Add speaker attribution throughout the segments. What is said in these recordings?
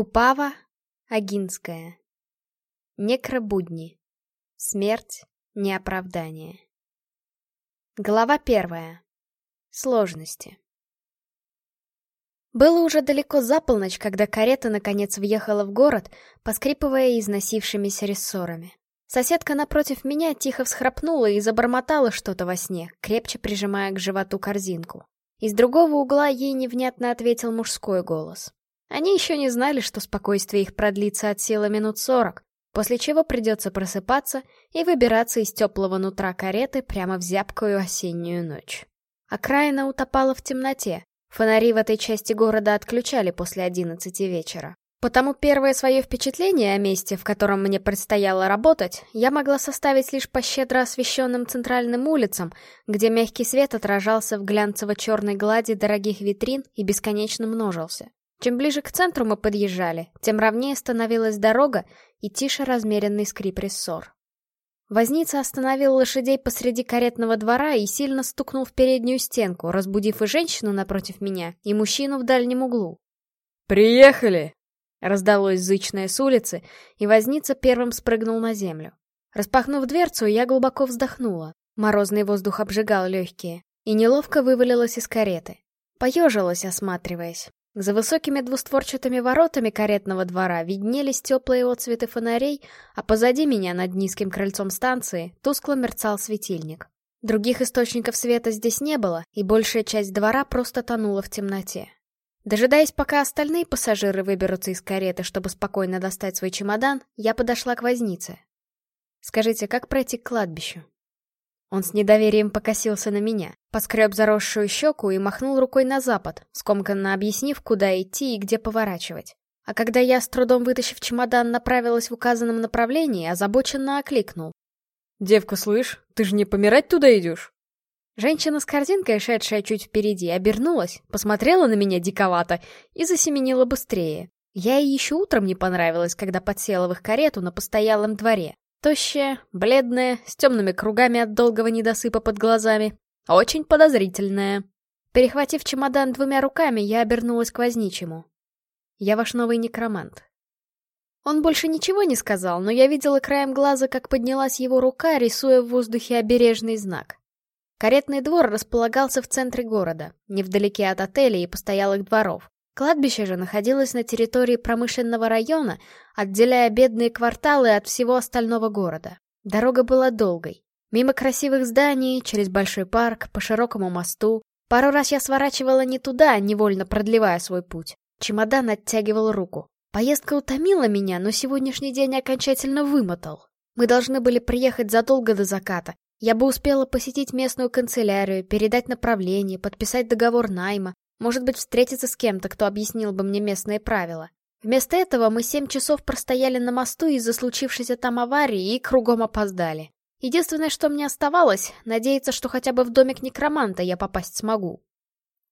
Speaker 1: Купава Агинская. Некробудни. Смерть не оправдание. Глава первая. Сложности. Было уже далеко за полночь, когда карета наконец въехала в город, поскрипывая износившимися рессорами. Соседка напротив меня тихо всхрапнула и забормотала что-то во сне, крепче прижимая к животу корзинку. Из другого угла ей невнятно ответил мужской голос. Они еще не знали, что спокойствие их продлится от силы минут сорок, после чего придется просыпаться и выбираться из теплого нутра кареты прямо в зябкую осеннюю ночь. Окраина утопала в темноте, фонари в этой части города отключали после одиннадцати вечера. Потому первое свое впечатление о месте, в котором мне предстояло работать, я могла составить лишь по щедро освещенным центральным улицам, где мягкий свет отражался в глянцево-черной глади дорогих витрин и бесконечно множился. Чем ближе к центру мы подъезжали, тем ровнее становилась дорога и тише размеренный скрип рессор. Возница остановил лошадей посреди каретного двора и сильно стукнул в переднюю стенку, разбудив и женщину напротив меня, и мужчину в дальнем углу.
Speaker 2: «Приехали!»
Speaker 1: — раздалось зычное с улицы, и возница первым спрыгнул на землю. Распахнув дверцу, я глубоко вздохнула. Морозный воздух обжигал легкие, и неловко вывалилась из кареты. Поежилась, осматриваясь. За высокими двустворчатыми воротами каретного двора виднелись теплые отцветы фонарей, а позади меня, над низким крыльцом станции, тускло мерцал светильник. Других источников света здесь не было, и большая часть двора просто тонула в темноте. Дожидаясь, пока остальные пассажиры выберутся из кареты, чтобы спокойно достать свой чемодан, я подошла к вознице. «Скажите, как пройти к кладбищу?» Он с недоверием покосился на меня, поскреб заросшую щеку и махнул рукой на запад, скомканно объяснив, куда идти и где поворачивать. А когда я, с трудом вытащив чемодан, направилась в указанном направлении, озабоченно окликнул.
Speaker 2: «Девка, слышь, ты же не помирать туда идешь?»
Speaker 1: Женщина с корзинкой, шедшая чуть впереди, обернулась, посмотрела на меня диковато и засеменила быстрее. Я ей еще утром не понравилась, когда подсела в их карету на постоялом дворе. Тощая, бледная, с темными кругами от долгого недосыпа под глазами. Очень подозрительная. Перехватив чемодан двумя руками, я обернулась к возничему. Я ваш новый некромант. Он больше ничего не сказал, но я видела краем глаза, как поднялась его рука, рисуя в воздухе обережный знак. Каретный двор располагался в центре города, невдалеке от отелей и постоялых дворов. Кладбище же находилось на территории промышленного района, отделяя бедные кварталы от всего остального города. Дорога была долгой. Мимо красивых зданий, через большой парк, по широкому мосту. Пару раз я сворачивала не туда, невольно продлевая свой путь. Чемодан оттягивал руку. Поездка утомила меня, но сегодняшний день окончательно вымотал. Мы должны были приехать задолго до заката. Я бы успела посетить местную канцелярию, передать направление, подписать договор найма, может быть, встретиться с кем-то, кто объяснил бы мне местные правила. Вместо этого мы семь часов простояли на мосту из-за случившейся там аварии и кругом опоздали. Единственное, что мне оставалось, надеяться, что хотя бы в домик некроманта я попасть смогу.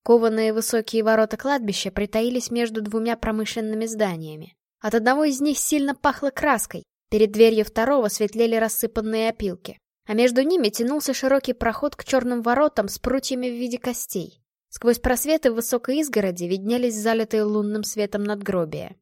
Speaker 1: Кованые высокие ворота кладбища притаились между двумя промышленными зданиями. От одного из них сильно пахло краской, перед дверью второго светлели рассыпанные опилки, а между ними тянулся широкий проход к черным воротам с прутьями в виде костей. Сквозь просветы в высокой изгороди виднелись залитые лунным светом надгробия.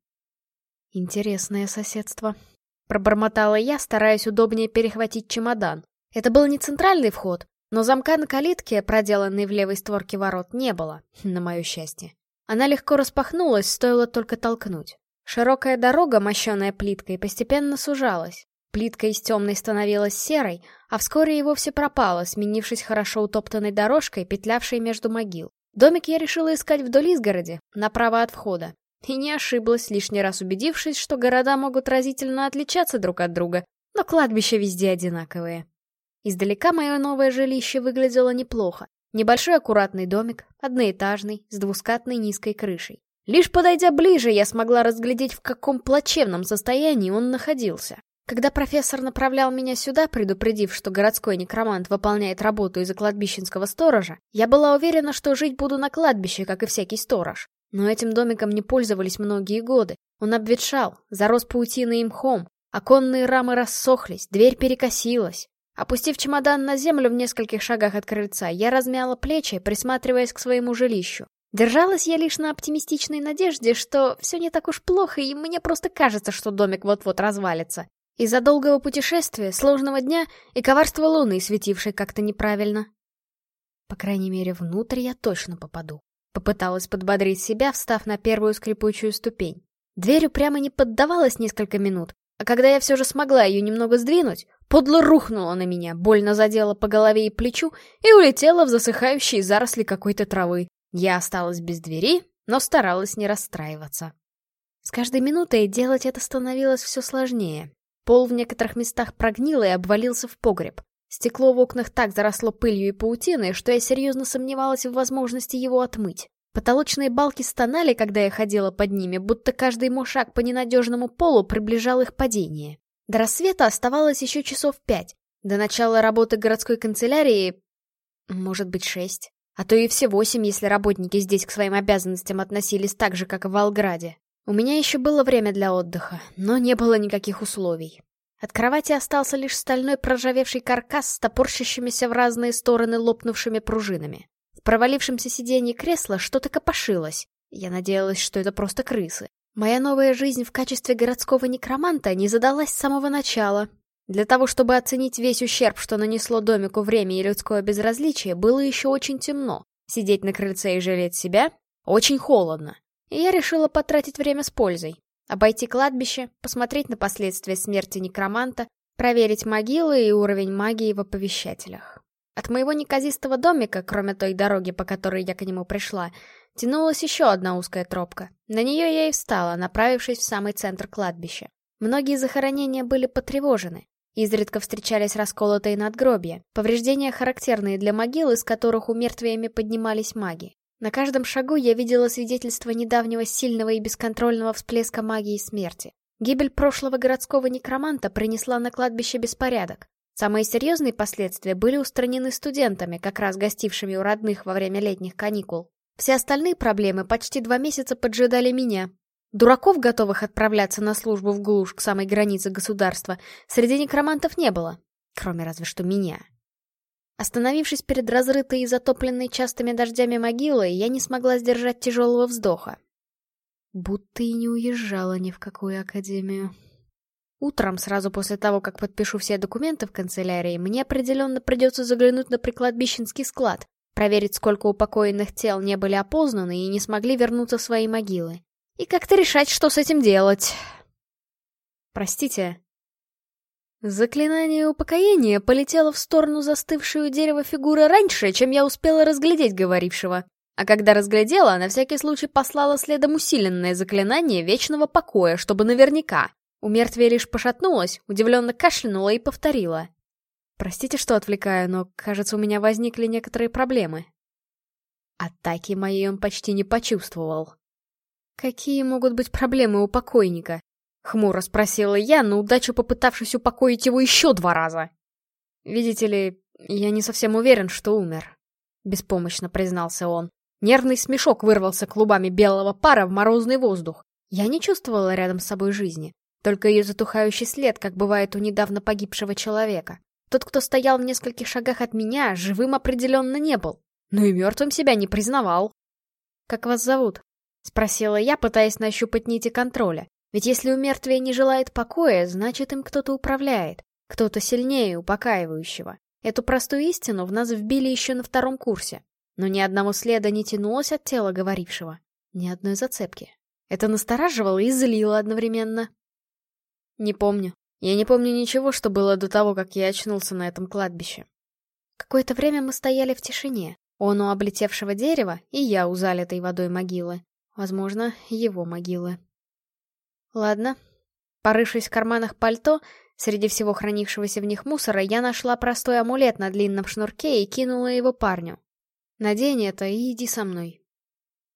Speaker 1: «Интересное соседство», — пробормотала я, стараясь удобнее перехватить чемодан. Это был не центральный вход, но замка на калитке, проделанной в левой створке ворот, не было, на мое счастье. Она легко распахнулась, стоило только толкнуть. Широкая дорога, мощенная плиткой, постепенно сужалась. Плитка из темной становилась серой, а вскоре и вовсе пропала, сменившись хорошо утоптанной дорожкой, петлявшей между могил. Домик я решила искать вдоль изгороди, направо от входа. И не ошиблась, лишний раз убедившись, что города могут разительно отличаться друг от друга, но кладбища везде одинаковые. Издалека мое новое жилище выглядело неплохо. Небольшой аккуратный домик, одноэтажный, с двускатной низкой крышей. Лишь подойдя ближе, я смогла разглядеть, в каком плачевном состоянии он находился. Когда профессор направлял меня сюда, предупредив, что городской некромант выполняет работу из-за кладбищенского сторожа, я была уверена, что жить буду на кладбище, как и всякий сторож. Но этим домиком не пользовались многие годы. Он обветшал, зарос паутиной и мхом, оконные рамы рассохлись, дверь перекосилась. Опустив чемодан на землю в нескольких шагах от крыльца, я размяла плечи, присматриваясь к своему жилищу. Держалась я лишь на оптимистичной надежде, что все не так уж плохо, и мне просто кажется, что домик вот-вот развалится. Из-за долгого путешествия, сложного дня и коварства луны, светившей как-то неправильно. По крайней мере, внутрь я точно попаду. Попыталась подбодрить себя, встав на первую скрипучую ступень. Дверь прямо не поддавалась несколько минут, а когда я все же смогла ее немного сдвинуть, подло рухнула на меня, больно задела по голове и плечу и улетела в засыхающие заросли какой-то травы. Я осталась без двери, но старалась не расстраиваться. С каждой минутой делать это становилось все сложнее. Пол в некоторых местах прогнил и обвалился в погреб. Стекло в окнах так заросло пылью и паутиной, что я серьезно сомневалась в возможности его отмыть. Потолочные балки стонали, когда я ходила под ними, будто каждый мой шаг по ненадежному полу приближал их падение. До рассвета оставалось еще часов пять. До начала работы городской канцелярии... Может быть, шесть. А то и все восемь, если работники здесь к своим обязанностям относились так же, как и в Волграде. У меня еще было время для отдыха, но не было никаких условий. От кровати остался лишь стальной проржавевший каркас с топорщащимися в разные стороны лопнувшими пружинами. В провалившемся сиденье кресла что-то копошилось. Я надеялась, что это просто крысы. Моя новая жизнь в качестве городского некроманта не задалась с самого начала, для того, чтобы оценить весь ущерб, что нанесло домику время и людское безразличие, было еще очень темно. Сидеть на крыльце и жалеть себя очень холодно. И я решила потратить время с пользой. Обойти кладбище, посмотреть на последствия смерти некроманта, проверить могилы и уровень магии в оповещателях. От моего неказистого домика, кроме той дороги, по которой я к нему пришла, тянулась еще одна узкая тропка. На нее я и встала, направившись в самый центр кладбища. Многие захоронения были потревожены. Изредка встречались расколотые надгробья, повреждения, характерные для могил, из которых у мертвиями поднимались маги. На каждом шагу я видела свидетельство недавнего сильного и бесконтрольного всплеска магии смерти. Гибель прошлого городского некроманта принесла на кладбище беспорядок. Самые серьезные последствия были устранены студентами, как раз гостившими у родных во время летних каникул. Все остальные проблемы почти два месяца поджидали меня, Дураков, готовых отправляться на службу в глушь к самой границе государства, среди некромантов не было, кроме разве что меня. Остановившись перед разрытой и затопленной частыми дождями могилой, я не смогла сдержать тяжелого вздоха. Будто и не уезжала ни в какую академию. Утром, сразу после того, как подпишу все документы в канцелярии, мне определенно придется заглянуть на прикладбищенский склад, проверить, сколько упокоенных тел не были опознаны и не смогли вернуться в свои могилы и как-то решать, что с этим делать. Простите. Заклинание упокоения полетело в сторону застывшую дерево фигуры раньше, чем я успела разглядеть говорившего. А когда разглядела, на всякий случай послала следом усиленное заклинание вечного покоя, чтобы наверняка. У мертвия лишь пошатнулась, удивленно кашлянула и повторила. Простите, что отвлекаю, но, кажется, у меня возникли некоторые проблемы. Атаки моей он почти не почувствовал. «Какие могут быть проблемы у покойника?» — хмуро спросила я, на удачу попытавшись упокоить его еще два раза. «Видите ли, я не совсем уверен, что умер», — беспомощно признался он. Нервный смешок вырвался клубами белого пара в морозный воздух. Я не чувствовала рядом с собой жизни, только ее затухающий след, как бывает у недавно погибшего человека. Тот, кто стоял в нескольких шагах от меня, живым определенно не был, но и мертвым себя не признавал. «Как вас зовут?» — спросила я, пытаясь нащупать нити контроля. Ведь если у мертвия не желает покоя, значит им кто-то управляет. Кто-то сильнее упокаивающего. Эту простую истину в нас вбили еще на втором курсе. Но ни одного следа не тянулось от тела говорившего. Ни одной зацепки. Это настораживало и злило одновременно. Не помню. Я не помню ничего, что было до того, как я очнулся на этом кладбище. Какое-то время мы стояли в тишине. Он у облетевшего дерева, и я у залитой водой могилы. Возможно, его могилы. Ладно. Порывшись в карманах пальто, среди всего хранившегося в них мусора, я нашла простой амулет на длинном шнурке и кинула его парню. Надень это и иди со мной.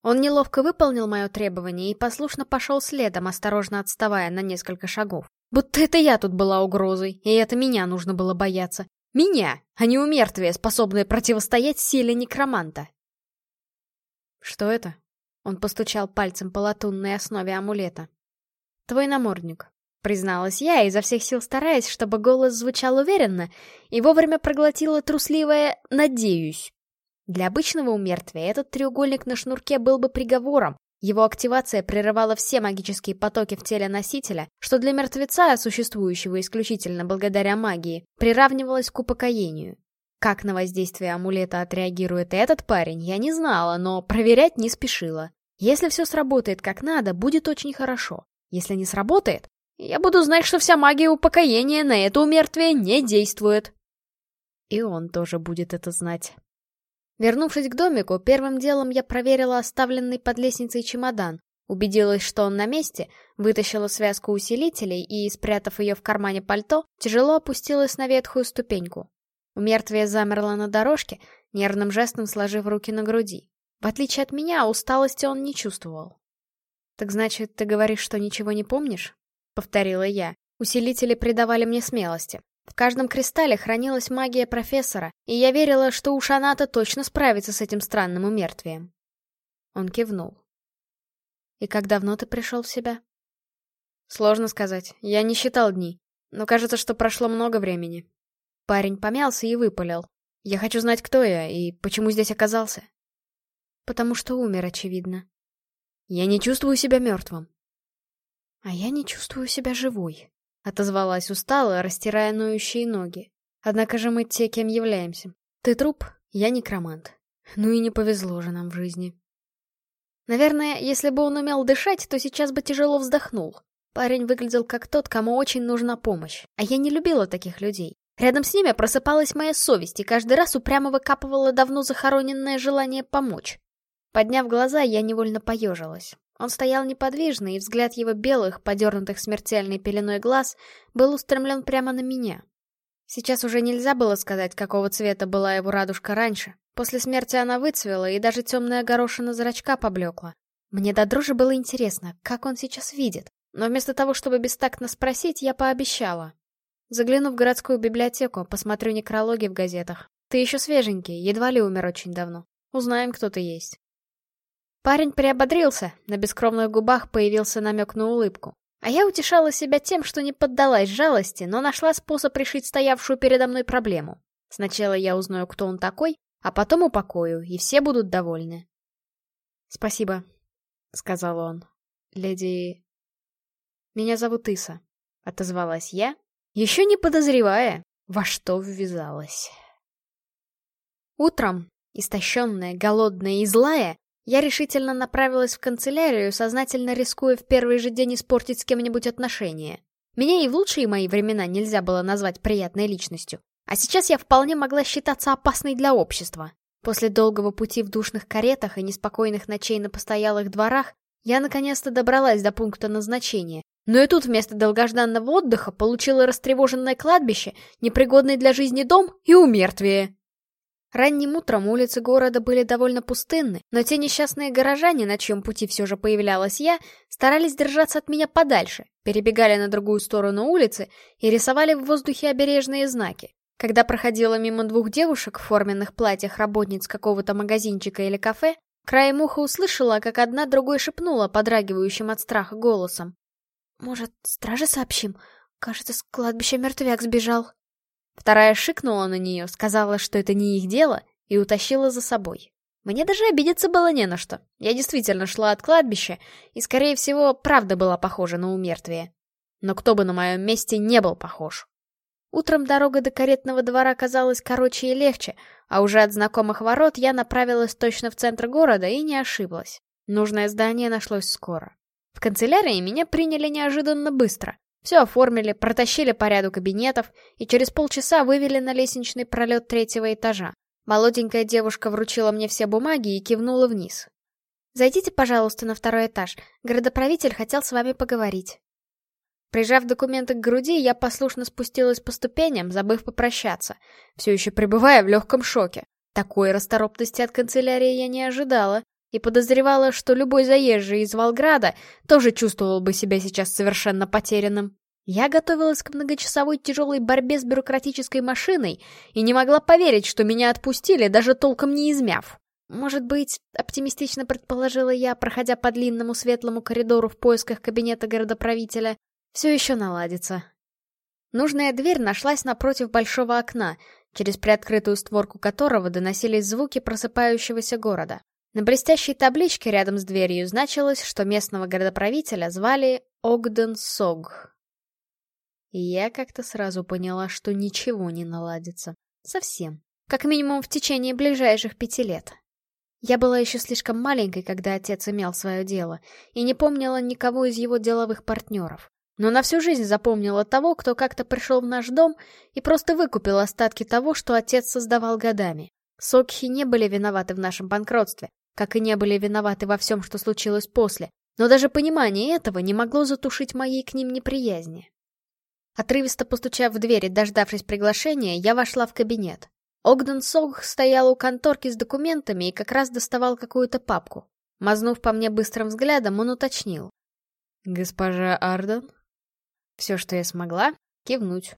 Speaker 1: Он неловко выполнил мое требование и послушно пошел следом, осторожно отставая на несколько шагов. Будто это я тут была угрозой, и это меня нужно было бояться. Меня, а не умертвие, способное противостоять силе некроманта. Что это? Он постучал пальцем по латунной основе амулета. «Твой намордник», — призналась я, изо всех сил стараясь, чтобы голос звучал уверенно, и вовремя проглотила трусливое «надеюсь». Для обычного умертвия этот треугольник на шнурке был бы приговором. Его активация прерывала все магические потоки в теле носителя, что для мертвеца, существующего исключительно благодаря магии, приравнивалось к упокоению. Как на воздействие амулета отреагирует этот парень, я не знала, но проверять не спешила. Если все сработает как надо, будет очень хорошо. Если не сработает, я буду знать, что вся магия упокоения на это умертвие не действует. И он тоже будет это знать. Вернувшись к домику, первым делом я проверила оставленный под лестницей чемодан, убедилась, что он на месте, вытащила связку усилителей и, спрятав ее в кармане пальто, тяжело опустилась на ветхую ступеньку. Умертвие замерло на дорожке, нервным жестом сложив руки на груди. В отличие от меня, усталости он не чувствовал. «Так значит, ты говоришь, что ничего не помнишь?» — повторила я. Усилители придавали мне смелости. В каждом кристалле хранилась магия профессора, и я верила, что уж она-то точно справится с этим странным умертвием. Он кивнул. «И как давно ты пришел в себя?» «Сложно сказать. Я не считал дни. Но кажется, что прошло много времени». Парень помялся и выпалил. «Я хочу знать, кто я и почему здесь оказался». «Потому что умер, очевидно». «Я не чувствую себя мертвым». «А я не чувствую себя живой», — отозвалась устало, растирая ноющие ноги. «Однако же мы те, кем являемся. Ты труп, я некромант. Ну и не повезло же нам в жизни». Наверное, если бы он умел дышать, то сейчас бы тяжело вздохнул. Парень выглядел как тот, кому очень нужна помощь. А я не любила таких людей. Рядом с ними просыпалась моя совесть, и каждый раз упрямо выкапывала давно захороненное желание помочь. Подняв глаза, я невольно поежилась. Он стоял неподвижно, и взгляд его белых, подернутых смертельной пеленой глаз, был устремлен прямо на меня. Сейчас уже нельзя было сказать, какого цвета была его радужка раньше. После смерти она выцвела, и даже темная горошина зрачка поблекла. Мне до дрожи было интересно, как он сейчас видит. Но вместо того, чтобы бестактно спросить, я пообещала. Загляну в городскую библиотеку, посмотрю некрологи в газетах. Ты еще свеженький, едва ли умер очень давно. Узнаем, кто ты есть. Парень приободрился, на бескровных губах появился намек на улыбку. А я утешала себя тем, что не поддалась жалости, но нашла способ решить стоявшую передо мной проблему. Сначала я узнаю, кто он такой, а потом упокою, и все будут довольны. «Спасибо», — сказал он. «Леди...» «Меня зовут Иса», — отозвалась я, еще не подозревая, во что ввязалась. Утром, истощенная, голодная и злая, я решительно направилась в канцелярию, сознательно рискуя в первый же день испортить с кем-нибудь отношения. Меня и в лучшие мои времена нельзя было назвать приятной личностью. А сейчас я вполне могла считаться опасной для общества. После долгого пути в душных каретах и неспокойных ночей на постоялых дворах я наконец-то добралась до пункта назначения. Но и тут вместо долгожданного отдыха получила растревоженное кладбище, непригодный для жизни дом и умертвие. Ранним утром улицы города были довольно пустынны, но те несчастные горожане, на чьем пути все же появлялась я, старались держаться от меня подальше, перебегали на другую сторону улицы и рисовали в воздухе обережные знаки. Когда проходила мимо двух девушек в форменных платьях работниц какого-то магазинчика или кафе, краем уха услышала, как одна другой шепнула подрагивающим от страха голосом. «Может, страже сообщим? Кажется, с кладбища мертвяк сбежал». Вторая шикнула на нее, сказала, что это не их дело, и утащила за собой. Мне даже обидеться было не на что. Я действительно шла от кладбища, и, скорее всего, правда была похожа на умертвие. Но кто бы на моем месте не был похож. Утром дорога до каретного двора казалась короче и легче, а уже от знакомых ворот я направилась точно в центр города и не ошиблась. Нужное здание нашлось скоро. В канцелярии меня приняли неожиданно быстро. Все оформили, протащили по ряду кабинетов и через полчаса вывели на лестничный пролет третьего этажа. Молоденькая девушка вручила мне все бумаги и кивнула вниз. «Зайдите, пожалуйста, на второй этаж. Городоправитель хотел с вами поговорить». Прижав документы к груди, я послушно спустилась по ступеням, забыв попрощаться, все еще пребывая в легком шоке. Такой расторопности от канцелярии я не ожидала и подозревала, что любой заезжий из Волграда тоже чувствовал бы себя сейчас совершенно потерянным. Я готовилась к многочасовой тяжелой борьбе с бюрократической машиной и не могла поверить, что меня отпустили, даже толком не измяв. Может быть, оптимистично предположила я, проходя по длинному светлому коридору в поисках кабинета городоправителя, все еще наладится. Нужная дверь нашлась напротив большого окна, через приоткрытую створку которого доносились звуки просыпающегося города. На блестящей табличке рядом с дверью значилось, что местного городоправителя звали Огден Сог. И я как-то сразу поняла, что ничего не наладится. Совсем. Как минимум в течение ближайших пяти лет. Я была еще слишком маленькой, когда отец имел свое дело, и не помнила никого из его деловых партнеров. Но на всю жизнь запомнила того, кто как-то пришел в наш дом и просто выкупил остатки того, что отец создавал годами. Сокхи не были виноваты в нашем банкротстве, как и не были виноваты во всем, что случилось после, но даже понимание этого не могло затушить моей к ним неприязни. Отрывисто постучав в дверь и дождавшись приглашения, я вошла в кабинет. Огден Сог стоял у конторки с документами и как раз доставал какую-то папку. Мазнув по мне быстрым взглядом, он уточнил. «Госпожа Арден?» Все, что я смогла, кивнуть.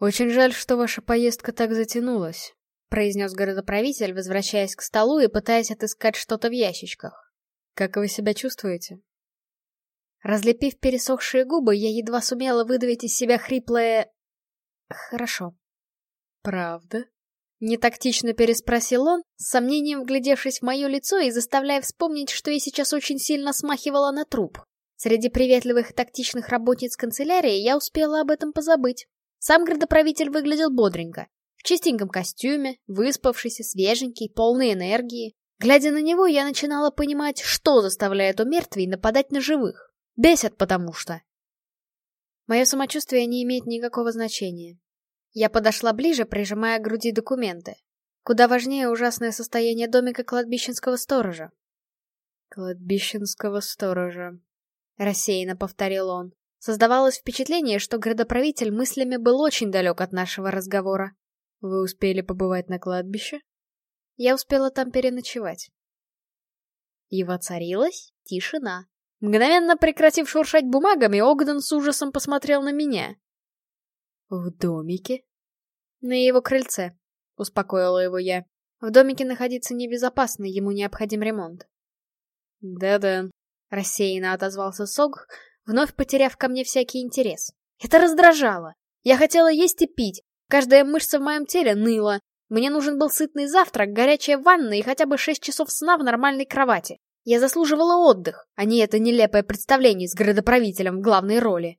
Speaker 1: «Очень жаль, что ваша поездка так затянулась», — произнес городоправитель, возвращаясь к столу и пытаясь отыскать что-то в ящичках. «Как вы себя чувствуете?» Разлепив пересохшие губы, я едва сумела выдавить из себя хриплое... «Хорошо». «Правда?» Нетактично переспросил он, с сомнением вглядевшись в мое лицо и заставляя вспомнить, что я сейчас очень сильно смахивала на труп. Среди приветливых и тактичных работниц канцелярии я успела об этом позабыть. Сам градоправитель выглядел бодренько. В чистеньком костюме, выспавшийся, свеженький, полный энергии. Глядя на него, я начинала понимать, что заставляет у мертвей нападать на живых. Бесят потому что. Мое самочувствие не имеет никакого значения. Я подошла ближе, прижимая к груди документы. Куда важнее ужасное состояние домика кладбищенского сторожа. «Кладбищенского сторожа», — рассеянно повторил он. Создавалось впечатление, что градоправитель мыслями был очень далек от нашего разговора. «Вы успели побывать на кладбище?» Я успела там переночевать. И воцарилась тишина. Мгновенно прекратив шуршать бумагами, Огден с ужасом посмотрел на меня. «В домике?» «На его крыльце», — успокоила его я. «В домике находиться небезопасно, ему необходим ремонт». «Да-да», — рассеянно отозвался Сог, вновь потеряв ко мне всякий интерес. Это раздражало. Я хотела есть и пить, каждая мышца в моем теле ныла. Мне нужен был сытный завтрак, горячая ванна и хотя бы шесть часов сна в нормальной кровати. Я заслуживала отдых, а не это нелепое представление с городоправителем в главной роли.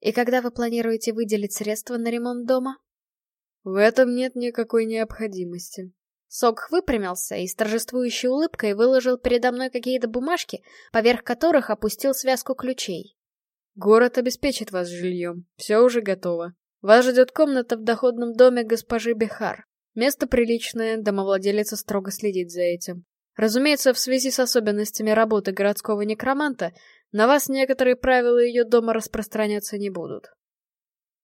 Speaker 1: И когда вы планируете выделить средства на ремонт дома?
Speaker 2: В этом нет никакой необходимости.
Speaker 1: Сок выпрямился и с торжествующей улыбкой выложил передо мной какие-то бумажки, поверх которых опустил связку ключей.
Speaker 2: Город обеспечит вас жильем. Все уже готово. Вас ждет комната в доходном доме госпожи Бехар. Место приличное, домовладелица строго следит за этим. Разумеется, в связи с особенностями работы городского некроманта, на вас некоторые правила ее дома распространяться не будут.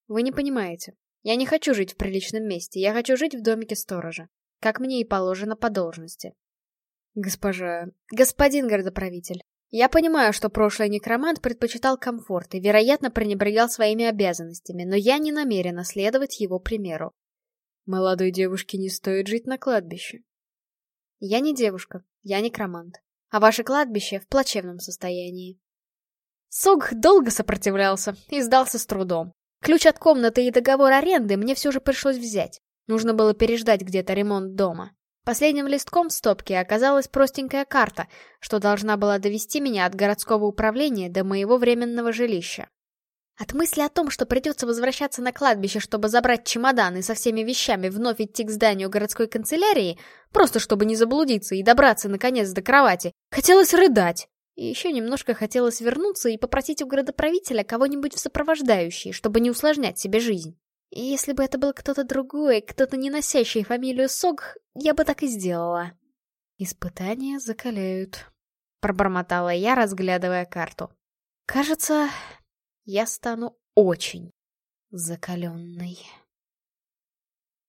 Speaker 1: Вы не понимаете. Я не хочу жить в приличном месте, я хочу жить в домике сторожа. Как мне и положено по должности.
Speaker 2: Госпожа...
Speaker 1: Господин городоправитель, я понимаю, что прошлый некромант предпочитал комфорт и, вероятно, пренебрегал своими обязанностями, но я не намерена следовать его примеру.
Speaker 2: Молодой девушке не стоит жить на кладбище.
Speaker 1: Я не девушка, я некромант. А ваше кладбище в плачевном состоянии. Сог долго сопротивлялся и сдался с трудом. Ключ от комнаты и договор аренды мне все же пришлось взять. Нужно было переждать где-то ремонт дома. Последним листком в стопке оказалась простенькая карта, что должна была довести меня от городского управления до моего временного жилища. От мысли о том, что придется возвращаться на кладбище, чтобы забрать чемоданы со всеми вещами вновь идти к зданию городской канцелярии, просто чтобы не заблудиться и добраться наконец до кровати, хотелось рыдать. И еще немножко хотелось вернуться и попросить у градоправителя кого-нибудь в сопровождающие, чтобы не усложнять себе жизнь. Если бы это был кто-то другой, кто-то не носящий фамилию Сог, я бы так и сделала. Испытания закаляют. Пробормотала я, разглядывая карту. Кажется, я стану очень закаленной.